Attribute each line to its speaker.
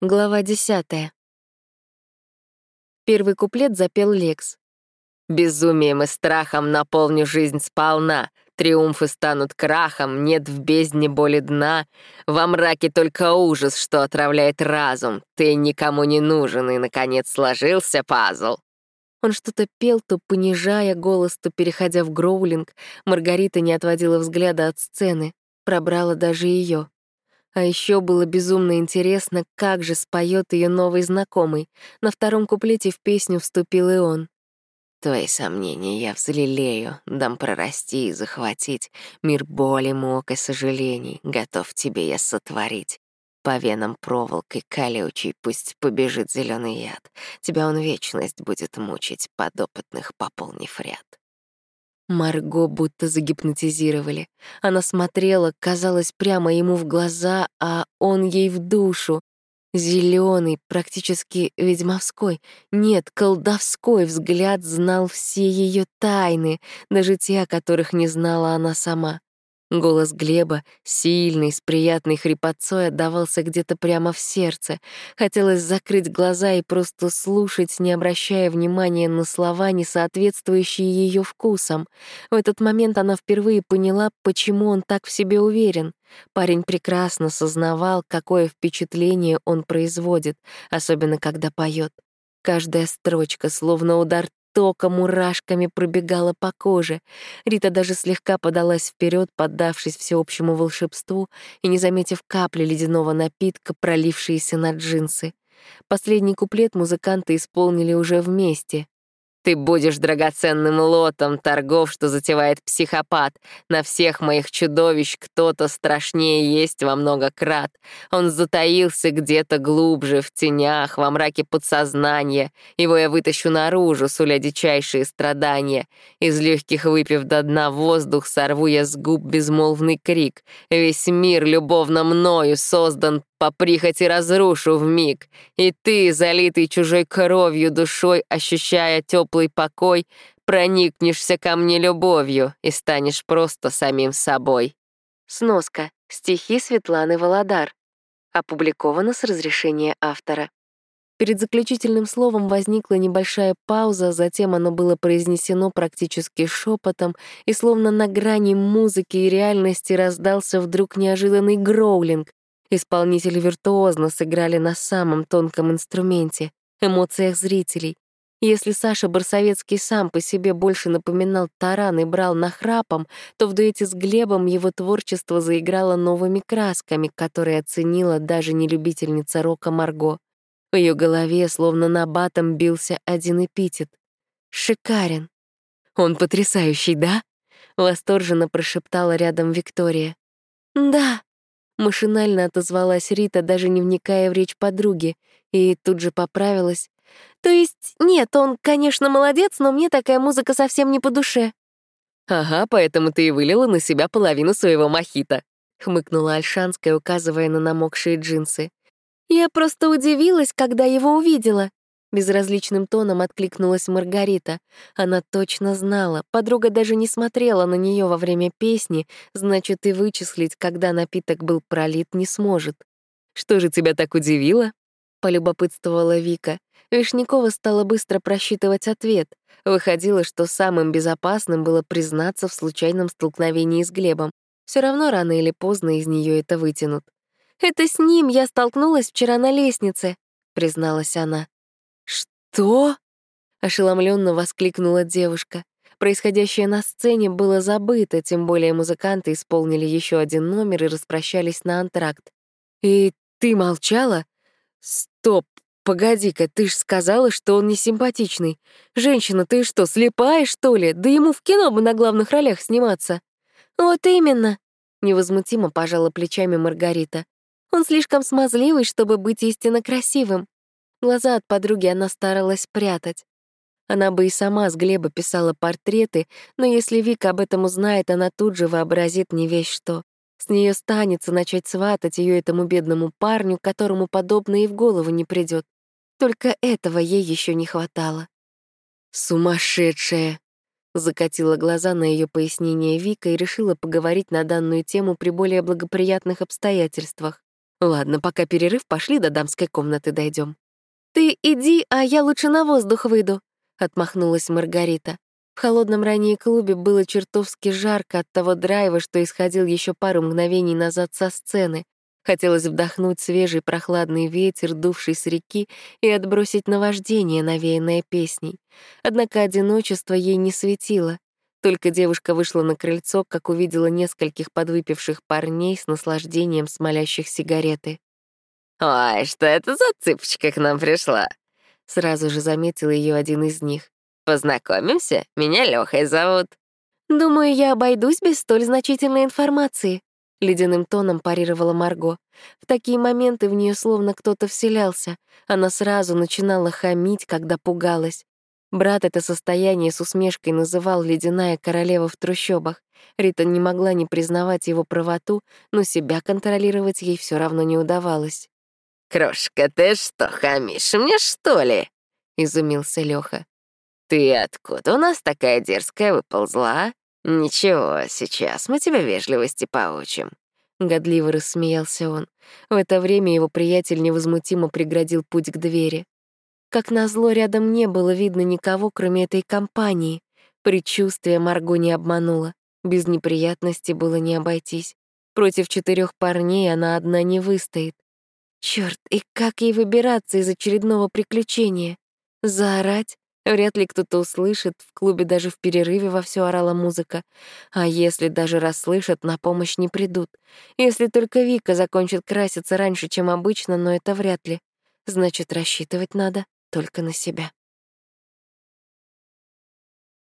Speaker 1: Глава десятая. Первый куплет запел Лекс.
Speaker 2: «Безумием и страхом наполню жизнь сполна, Триумфы станут крахом, нет в бездне боли дна, Во мраке только ужас, что отравляет разум, Ты никому не нужен, и, наконец, сложился пазл».
Speaker 1: Он что-то пел, то понижая голос, то переходя в гроулинг. Маргарита не отводила взгляда от сцены, пробрала даже ее. А еще было безумно интересно, как же споет ее новый знакомый. На втором куплете в песню вступил и он.
Speaker 2: Твои сомнения я взлелею, дам прорасти и захватить Мир боли, мук и сожалений, готов тебе я сотворить. По венам проволокой колючей пусть побежит зеленый яд, Тебя он вечность будет мучить, подопытных пополнив ряд.
Speaker 1: Марго будто загипнотизировали. Она смотрела, казалось, прямо ему в глаза, а он ей в душу. Зеленый, практически ведьмовской, нет, колдовской взгляд знал все ее тайны, даже те, о которых не знала она сама. Голос Глеба, сильный, с приятной хрипотцой, отдавался где-то прямо в сердце. Хотелось закрыть глаза и просто слушать, не обращая внимания на слова, не соответствующие ее вкусам. В этот момент она впервые поняла, почему он так в себе уверен. Парень прекрасно сознавал, какое впечатление он производит, особенно когда поет. Каждая строчка, словно удар тока мурашками пробегала по коже. Рита даже слегка подалась вперед, поддавшись всеобщему волшебству и не заметив капли ледяного напитка, пролившиеся на джинсы. Последний куплет музыканты исполнили уже вместе.
Speaker 2: Ты будешь драгоценным лотом торгов, что затевает психопат. На всех моих чудовищ кто-то страшнее есть во много крат. Он затаился где-то глубже, в тенях, во мраке подсознания. Его я вытащу наружу, суля дичайшие страдания. Из легких выпив до дна воздух, сорву я с губ безмолвный крик. Весь мир любовно мною создан по прихоти разрушу в миг, и ты, залитый чужой кровью душой, ощущая теплый покой, проникнешься ко мне любовью и станешь просто самим собой.
Speaker 1: Сноска. Стихи Светланы Володар. Опубликовано с разрешения автора. Перед заключительным словом возникла небольшая пауза, затем оно было произнесено практически шепотом, и словно на грани музыки и реальности раздался вдруг неожиданный гроулинг. Исполнители виртуозно сыграли на самом тонком инструменте — эмоциях зрителей. Если Саша Барсовецкий сам по себе больше напоминал таран и брал нахрапом, то в дуэте с Глебом его творчество заиграло новыми красками, которые оценила даже не любительница рока Марго. В ее голове словно на батом бился один эпитет. «Шикарен». «Он потрясающий, да?» — восторженно прошептала рядом Виктория. «Да», Машинально отозвалась Рита, даже не вникая в речь подруги, и тут же поправилась. «То есть, нет, он, конечно, молодец, но мне такая музыка совсем не по душе».
Speaker 2: «Ага, поэтому ты и вылила на себя половину своего мохито», — хмыкнула Альшанская, указывая на намокшие джинсы.
Speaker 1: «Я просто удивилась, когда его увидела», Безразличным тоном откликнулась Маргарита. Она точно знала, подруга даже не смотрела на нее во время песни, значит, и вычислить, когда напиток был пролит, не сможет.
Speaker 2: «Что же тебя так удивило?»
Speaker 1: — полюбопытствовала Вика. Вишнякова стала быстро просчитывать ответ. Выходило, что самым безопасным было признаться в случайном столкновении с Глебом. Все равно рано или поздно из нее это вытянут. «Это с ним я столкнулась вчера на лестнице», — призналась она.
Speaker 2: «Что?»
Speaker 1: — ошеломленно воскликнула девушка. Происходящее на сцене было забыто, тем более музыканты исполнили еще один номер и распрощались на антракт.
Speaker 2: «И ты молчала? Стоп, погоди-ка, ты ж сказала, что он не симпатичный. Женщина, ты что, слепая, что ли? Да ему в кино бы на главных ролях сниматься».
Speaker 1: «Вот именно», — невозмутимо пожала плечами Маргарита. «Он слишком смазливый, чтобы быть истинно красивым. Глаза от подруги она старалась прятать. Она бы и сама с Глеба писала портреты, но если Вика об этом узнает, она тут же вообразит не весь что. С нее станется начать сватать ее этому бедному парню, которому подобное и в голову не придет. Только этого ей еще не хватало.
Speaker 2: «Сумасшедшая!» Закатила глаза на ее пояснение Вика и решила поговорить на данную тему при более благоприятных обстоятельствах.
Speaker 1: Ладно, пока перерыв, пошли до дамской комнаты дойдем. «Ты иди, а я лучше на воздух выйду», — отмахнулась Маргарита. В холодном ранее клубе было чертовски жарко от того драйва, что исходил еще пару мгновений назад со сцены. Хотелось вдохнуть свежий прохладный ветер, дувший с реки, и отбросить наваждение, навеянное песней. Однако одиночество ей не светило. Только девушка вышла на крыльцо, как увидела нескольких подвыпивших парней с наслаждением смолящих сигареты.
Speaker 2: «Ой, что это за цыпочка к нам пришла?»
Speaker 1: Сразу же заметил ее один из них.
Speaker 2: «Познакомимся? Меня Лёхой зовут».
Speaker 1: «Думаю, я обойдусь без столь значительной информации», — ледяным тоном парировала Марго. В такие моменты в нее словно кто-то вселялся. Она сразу начинала хамить, когда пугалась. Брат это состояние с усмешкой называл «ледяная королева в трущобах». Рита не могла не признавать его правоту, но себя контролировать ей все равно не удавалось.
Speaker 2: «Крошка, ты что, хамишь мне, что ли?» — изумился Лёха. «Ты откуда у нас такая дерзкая выползла? Ничего, сейчас мы тебя вежливости поучим».
Speaker 1: Годливо рассмеялся он. В это время его приятель невозмутимо преградил путь к двери. Как назло, рядом не было видно никого, кроме этой компании. Предчувствие Марго не обмануло. Без неприятностей было не обойтись. Против четырех парней она одна не выстоит. Черт, и как ей выбираться из очередного приключения? Заорать? Вряд ли кто-то услышит, в клубе даже в перерыве вовсю орала музыка. А если даже расслышат, на помощь не придут. Если только Вика закончит краситься раньше, чем обычно, но это вряд ли. Значит, рассчитывать надо только на себя.